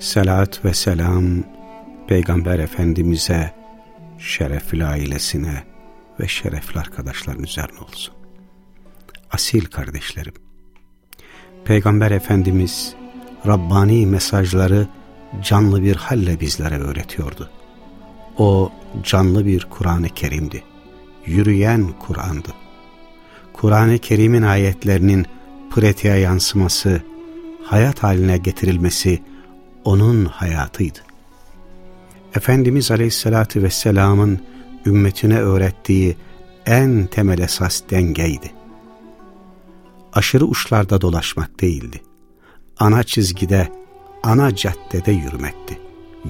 Salat ve selam Peygamber Efendimiz'e, şerefli ailesine ve şerefli arkadaşların üzerine olsun. Asil kardeşlerim, Peygamber Efendimiz Rabbani mesajları canlı bir halle bizlere öğretiyordu. O canlı bir Kur'an-ı Kerim'di. Yürüyen Kur'an'dı. Kur'an-ı Kerim'in ayetlerinin pratiğe yansıması, hayat haline getirilmesi onun hayatıydı. Efendimiz Aleyhisselatü Vesselam'ın ümmetine öğrettiği en temel esas dengeydi. Aşırı uçlarda dolaşmak değildi. Ana çizgide, ana caddede yürümekti.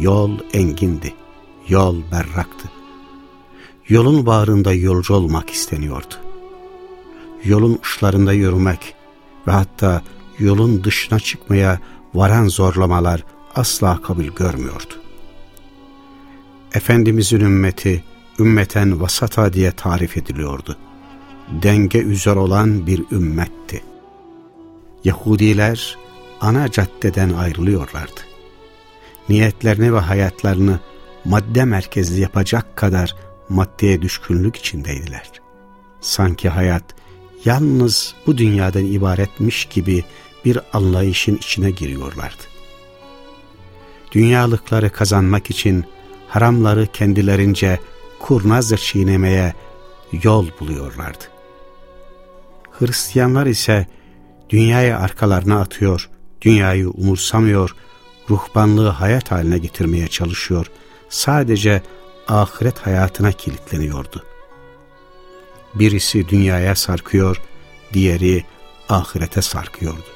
Yol engindi, yol berraktı. Yolun bağrında yolcu olmak isteniyordu. Yolun uçlarında yürümek ve hatta yolun dışına çıkmaya varan zorlamalar asla kabul görmüyordu. Efendimizin ümmeti, ümmeten vasata diye tarif ediliyordu. Denge üzer olan bir ümmetti. Yahudiler ana caddeden ayrılıyorlardı. Niyetlerini ve hayatlarını madde merkezli yapacak kadar maddeye düşkünlük içindeydiler. Sanki hayat yalnız bu dünyadan ibaretmiş gibi bir anlayışın içine giriyorlardı. Dünyalıkları kazanmak için haramları kendilerince kurnazca çiğnemeye yol buluyorlardı. Hristiyanlar ise dünyayı arkalarına atıyor, dünyayı umursamıyor, ruhbanlığı hayat haline getirmeye çalışıyor, sadece ahiret hayatına kilitleniyordu. Birisi dünyaya sarkıyor, diğeri ahirete sarkıyordu.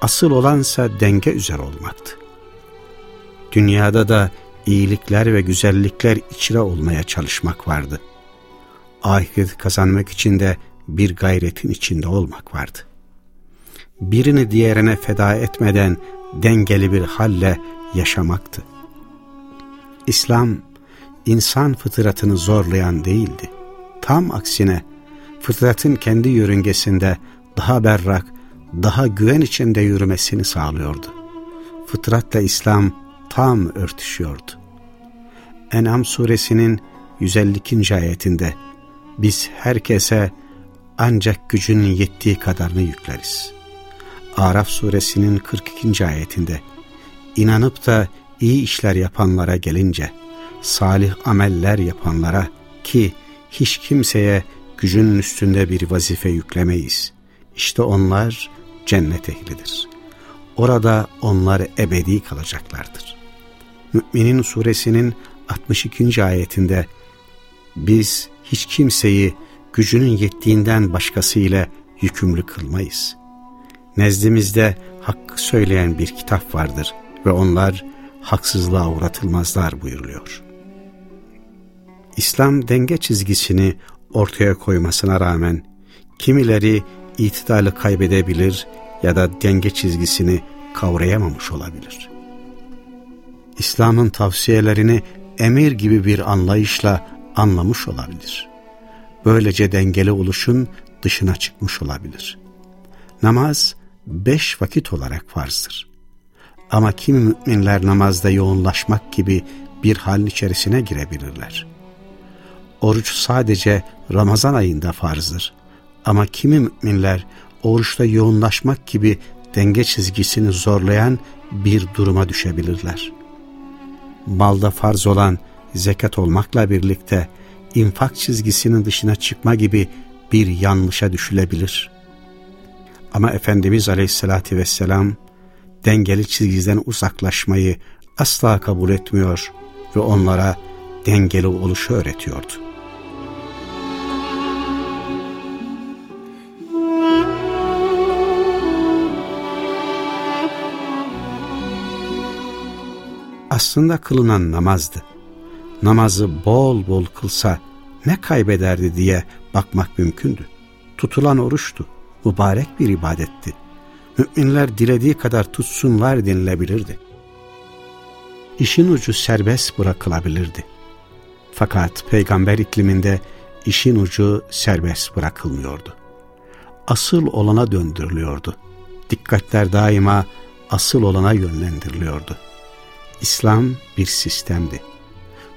Asıl olansa denge üzere olmaktı. Dünyada da iyilikler ve güzellikler içre olmaya çalışmak vardı. Ahiret kazanmak için de bir gayretin içinde olmak vardı. Birini diğerine feda etmeden dengeli bir halle yaşamaktı. İslam, insan fıtratını zorlayan değildi. Tam aksine, fıtratın kendi yörüngesinde daha berrak, daha güven içinde yürümesini sağlıyordu. Fıtratla İslam tam örtüşüyordu. En'am suresinin 152. ayetinde biz herkese ancak gücünün yettiği kadarını yükleriz. Araf suresinin 42. ayetinde inanıp da iyi işler yapanlara gelince salih ameller yapanlara ki hiç kimseye gücünün üstünde bir vazife yüklemeyiz. İşte onlar cennet ehlidir. Orada onlar ebedi kalacaklardır. Müminin suresinin 62. ayetinde biz hiç kimseyi gücünün yettiğinden başkasıyla yükümlü kılmayız. Nezdimizde hakkı söyleyen bir kitap vardır ve onlar haksızlığa uğratılmazlar buyuruluyor. İslam denge çizgisini ortaya koymasına rağmen kimileri itidarlı kaybedebilir ya da denge çizgisini kavrayamamış olabilir. İslam'ın tavsiyelerini emir gibi bir anlayışla anlamış olabilir. Böylece dengeli oluşun dışına çıkmış olabilir. Namaz beş vakit olarak farzdır. Ama kimi müminler namazda yoğunlaşmak gibi bir halin içerisine girebilirler. Oruç sadece Ramazan ayında farzdır. Ama kimi müminler oruçta yoğunlaşmak gibi denge çizgisini zorlayan bir duruma düşebilirler. Malda farz olan zekat olmakla birlikte infak çizgisinin dışına çıkma gibi bir yanlışa düşülebilir. Ama Efendimiz Aleyhisselatü Vesselam dengeli çizgiden uzaklaşmayı asla kabul etmiyor ve onlara dengeli oluşu öğretiyordu. Aslında kılınan namazdı. Namazı bol bol kılsa ne kaybederdi diye bakmak mümkündü. Tutulan oruçtu, mübarek bir ibadetti. Müminler dilediği kadar tutsunlar denilebilirdi. İşin ucu serbest bırakılabilirdi. Fakat peygamber ikliminde işin ucu serbest bırakılmıyordu. Asıl olana döndürülüyordu. Dikkatler daima asıl olana yönlendiriliyordu. İslam bir sistemdi.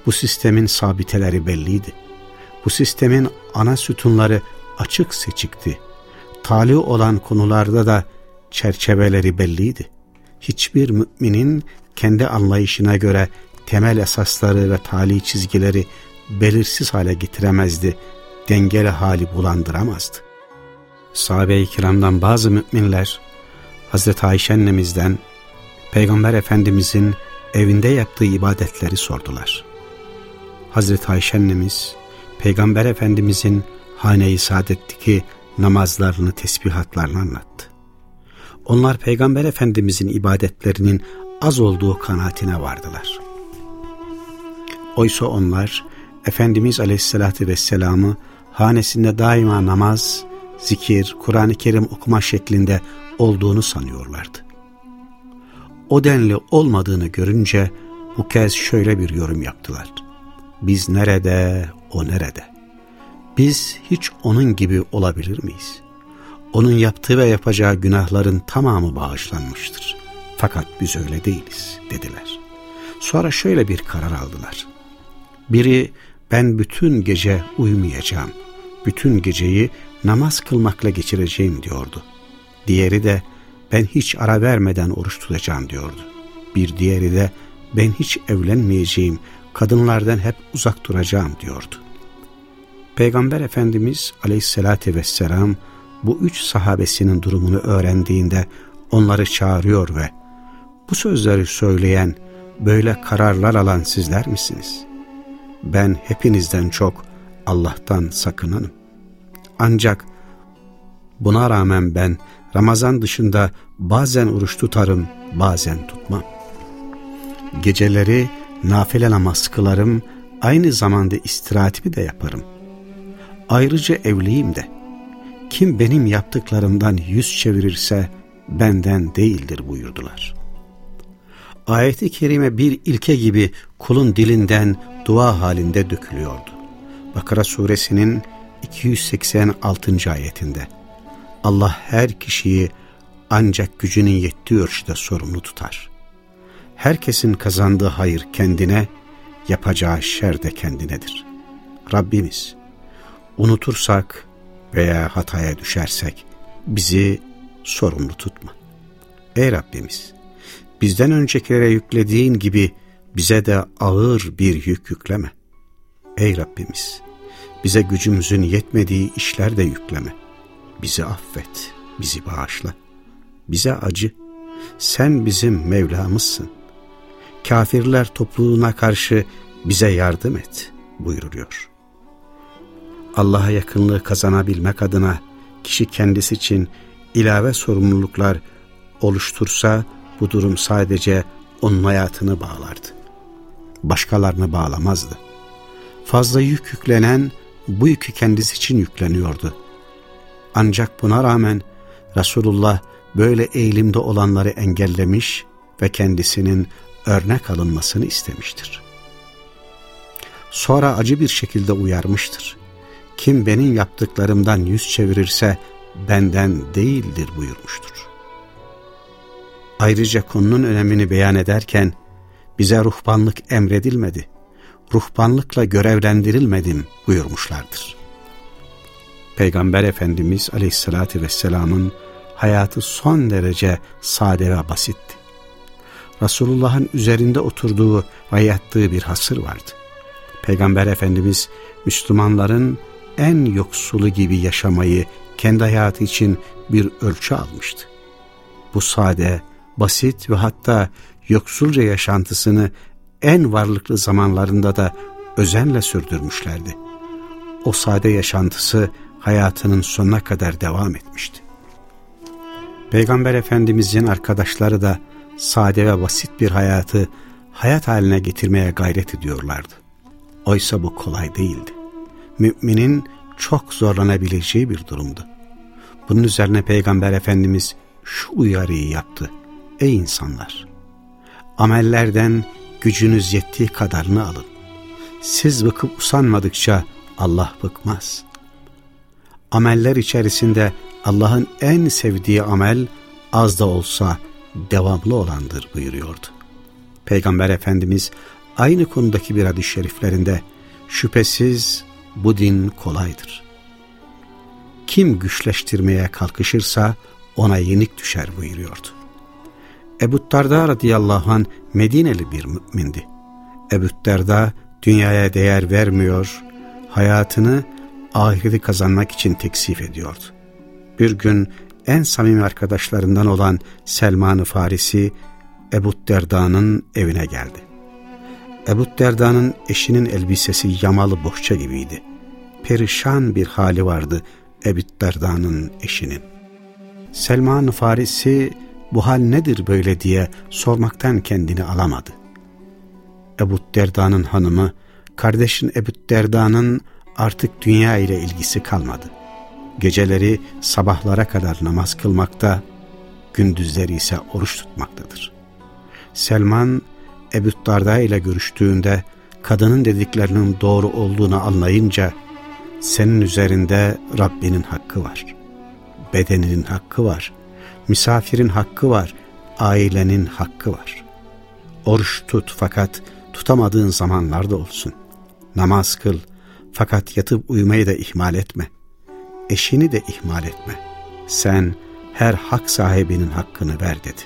Bu sistemin sabiteleri belliydi. Bu sistemin ana sütunları açık seçikti. Tali olan konularda da çerçeveleri belliydi. Hiçbir müminin kendi anlayışına göre temel esasları ve tali çizgileri belirsiz hale getiremezdi, dengeli hali bulandıramazdı. Sahabe-i kiramdan bazı müminler, Hazreti Ayşe annemizden, Peygamber Efendimizin evinde yaptığı ibadetleri sordular. Hazreti Ayşe annemiz, Peygamber Efendimizin hane-i saadetteki namazlarını, tesbihatlarını anlattı. Onlar Peygamber Efendimizin ibadetlerinin az olduğu kanaatine vardılar. Oysa onlar Efendimiz Aleyhisselatü Vesselam'ı hanesinde daima namaz, zikir, Kur'an-ı Kerim okuma şeklinde olduğunu sanıyorlardı. O denli olmadığını görünce bu kez şöyle bir yorum yaptılar. Biz nerede, o nerede? Biz hiç onun gibi olabilir miyiz? Onun yaptığı ve yapacağı günahların tamamı bağışlanmıştır. Fakat biz öyle değiliz dediler. Sonra şöyle bir karar aldılar. Biri ben bütün gece uyumayacağım, bütün geceyi namaz kılmakla geçireceğim diyordu. Diğeri de ben hiç ara vermeden oruç tutacağım diyordu. Bir diğeri de ben hiç evlenmeyeceğim, kadınlardan hep uzak duracağım diyordu. Peygamber Efendimiz aleyhissalatü vesselam bu üç sahabesinin durumunu öğrendiğinde onları çağırıyor ve bu sözleri söyleyen, böyle kararlar alan sizler misiniz? Ben hepinizden çok Allah'tan sakınanım. Ancak buna rağmen ben Ramazan dışında bazen oruç tutarım, bazen tutmam. Geceleri nafile namaz kılarım, aynı zamanda istirahatimi de yaparım. Ayrıca evliyim de. Kim benim yaptıklarımdan yüz çevirirse benden değildir buyurdular. Ayeti kerime bir ilke gibi kulun dilinden dua halinde dökülüyordu. Bakara suresinin 286. ayetinde Allah her kişiyi ancak gücünün yettiği ölçüde sorumlu tutar. Herkesin kazandığı hayır kendine, yapacağı şer de kendinedir. Rabbimiz, unutursak veya hataya düşersek bizi sorumlu tutma. Ey Rabbimiz, bizden öncekilere yüklediğin gibi bize de ağır bir yük yükleme. Ey Rabbimiz, bize gücümüzün yetmediği işler de yükleme. Bizi affet, bizi bağışla. Bize acı, sen bizim Mevlamızsın. Kafirler topluluğuna karşı bize yardım et buyuruyor. Allah'a yakınlığı kazanabilmek adına kişi kendisi için ilave sorumluluklar oluştursa bu durum sadece onun hayatını bağlardı. Başkalarını bağlamazdı. Fazla yük yüklenen bu yükü kendisi için yükleniyordu. Ancak buna rağmen Resulullah böyle eğilimde olanları engellemiş ve kendisinin örnek alınmasını istemiştir. Sonra acı bir şekilde uyarmıştır. Kim benim yaptıklarımdan yüz çevirirse benden değildir buyurmuştur. Ayrıca konunun önemini beyan ederken bize ruhbanlık emredilmedi, ruhbanlıkla görevlendirilmedim buyurmuşlardır. Peygamber Efendimiz Aleyhisselatü Vesselam'ın hayatı son derece sade ve basitti. Resulullah'ın üzerinde oturduğu ve yattığı bir hasır vardı. Peygamber Efendimiz Müslümanların en yoksulu gibi yaşamayı kendi hayatı için bir ölçü almıştı. Bu sade, basit ve hatta yoksulca yaşantısını en varlıklı zamanlarında da özenle sürdürmüşlerdi. O sade yaşantısı hayatının sonuna kadar devam etmişti. Peygamber Efendimizin arkadaşları da sade ve basit bir hayatı hayat haline getirmeye gayret ediyorlardı. Oysa bu kolay değildi. Müminin çok zorlanabileceği bir durumdu. Bunun üzerine Peygamber Efendimiz şu uyarıyı yaptı. Ey insanlar! Amellerden gücünüz yettiği kadarını alın. Siz bıkıp usanmadıkça Allah bıkmaz. Ameller içerisinde Allah'ın en sevdiği amel az da olsa devamlı olandır buyuruyordu. Peygamber Efendimiz aynı konudaki bir hadis-i şeriflerinde şüphesiz bu din kolaydır. Kim güçleştirmeye kalkışırsa ona yenik düşer buyuruyordu. Ebu Darda radıyallahu an Medineli bir mümindi. Ebu Darda dünyaya değer vermiyor, hayatını ahireti kazanmak için teksif ediyordu. Bir gün en samimi arkadaşlarından olan Selman-ı Farisi Ebu Derda'nın evine geldi. Ebu Derda'nın eşinin elbisesi yamalı bohça gibiydi. Perişan bir hali vardı Ebu Derda'nın eşinin. Selman Farisi bu hal nedir böyle diye sormaktan kendini alamadı. Ebu Derda'nın hanımı, kardeşin Ebu Derda'nın artık dünya ile ilgisi kalmadı. Geceleri sabahlara kadar namaz kılmakta, gündüzleri ise oruç tutmaktadır. Selman, Ebu Darda ile görüştüğünde kadının dediklerinin doğru olduğunu anlayınca senin üzerinde Rabbinin hakkı var. Bedeninin hakkı var. Misafirin hakkı var. Ailenin hakkı var. Oruç tut fakat tutamadığın zamanlarda olsun. Namaz kıl fakat yatıp uyumayı da ihmal etme. Eşini de ihmal etme. Sen her hak sahibinin hakkını ver dedi.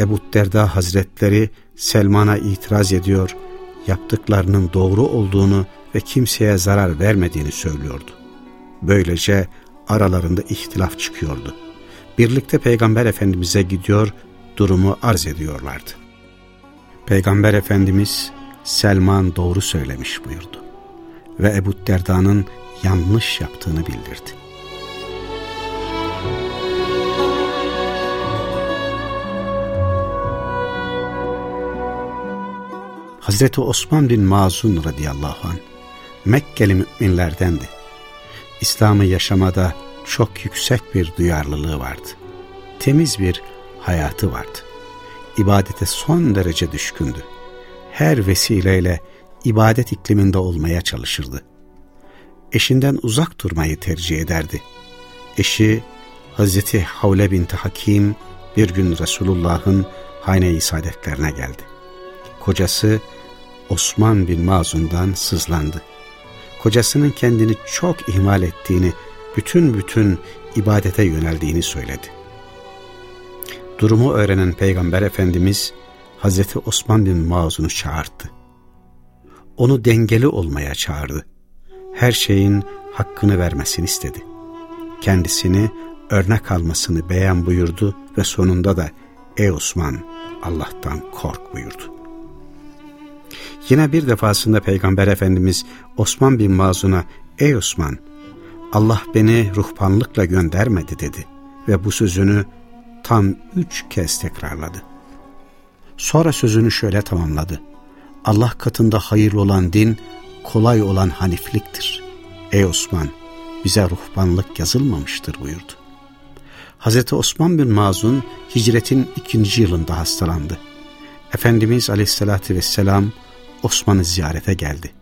Ebu Derda Hazretleri Selman'a itiraz ediyor, yaptıklarının doğru olduğunu ve kimseye zarar vermediğini söylüyordu. Böylece aralarında ihtilaf çıkıyordu. Birlikte Peygamber Efendimiz'e gidiyor, durumu arz ediyorlardı. Peygamber Efendimiz Selman doğru söylemiş buyurdu ve Ebu Derda'nın yanlış yaptığını bildirdi. Hazreti Osman bin Mazun radıyallahu anh Mekkeli müminlerdendi. İslam'ı yaşamada çok yüksek bir duyarlılığı vardı. Temiz bir hayatı vardı. İbadete son derece düşkündü. Her vesileyle ibadet ikliminde olmaya çalışırdı. Eşinden uzak durmayı tercih ederdi. Eşi Hazreti Havle binti Hakim bir gün Resulullah'ın hane-i saadetlerine geldi. Kocası Osman bin Mazun'dan sızlandı. Kocasının kendini çok ihmal ettiğini, bütün bütün ibadete yöneldiğini söyledi. Durumu öğrenen Peygamber Efendimiz Hazreti Osman bin Mazun'u çağırdı. Onu dengeli olmaya çağırdı. Her şeyin hakkını vermesini istedi. Kendisini örnek almasını beyan buyurdu ve sonunda da ''Ey Osman Allah'tan kork'' buyurdu. Yine bir defasında Peygamber Efendimiz Osman bin Mazun'a ''Ey Osman, Allah beni ruhbanlıkla göndermedi.'' dedi ve bu sözünü tam üç kez tekrarladı. Sonra sözünü şöyle tamamladı. Allah katında hayırlı olan din, kolay olan hanifliktir. Ey Osman, bize ruhbanlık yazılmamıştır buyurdu. Hazreti Osman bin Mazun hicretin ikinci yılında hastalandı. Efendimiz aleyhissalatü vesselam Osman'ı ziyarete geldi.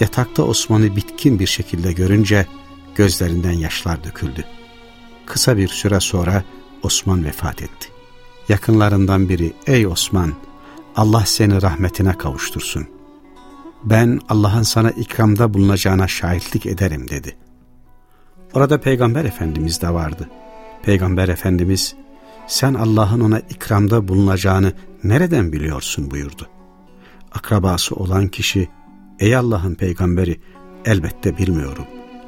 Yatakta Osman'ı bitkin bir şekilde görünce gözlerinden yaşlar döküldü. Kısa bir süre sonra Osman vefat etti. Yakınlarından biri, ''Ey Osman, Allah seni rahmetine kavuştursun. Ben Allah'ın sana ikramda bulunacağına şahitlik ederim.'' dedi. Orada Peygamber Efendimiz de vardı. Peygamber Efendimiz, ''Sen Allah'ın ona ikramda bulunacağını nereden biliyorsun?'' buyurdu akrabası olan kişi, ''Ey Allah'ın peygamberi, elbette bilmiyorum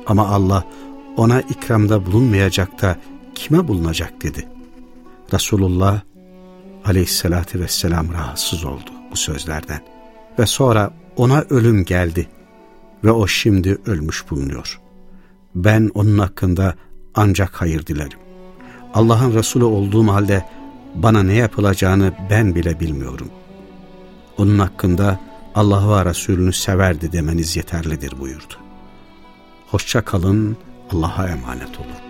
ama Allah ona ikramda bulunmayacak da kime bulunacak?'' dedi. Resulullah aleyhissalatü vesselam rahatsız oldu bu sözlerden ve sonra ona ölüm geldi ve o şimdi ölmüş bulunuyor. Ben onun hakkında ancak hayır dilerim. Allah'ın Resulü olduğum halde bana ne yapılacağını ben bile bilmiyorum. onun hakkında Allah ve Resulünü severdi demeniz yeterlidir buyurdu. Hoşça kalın, Allah'a emanet olun.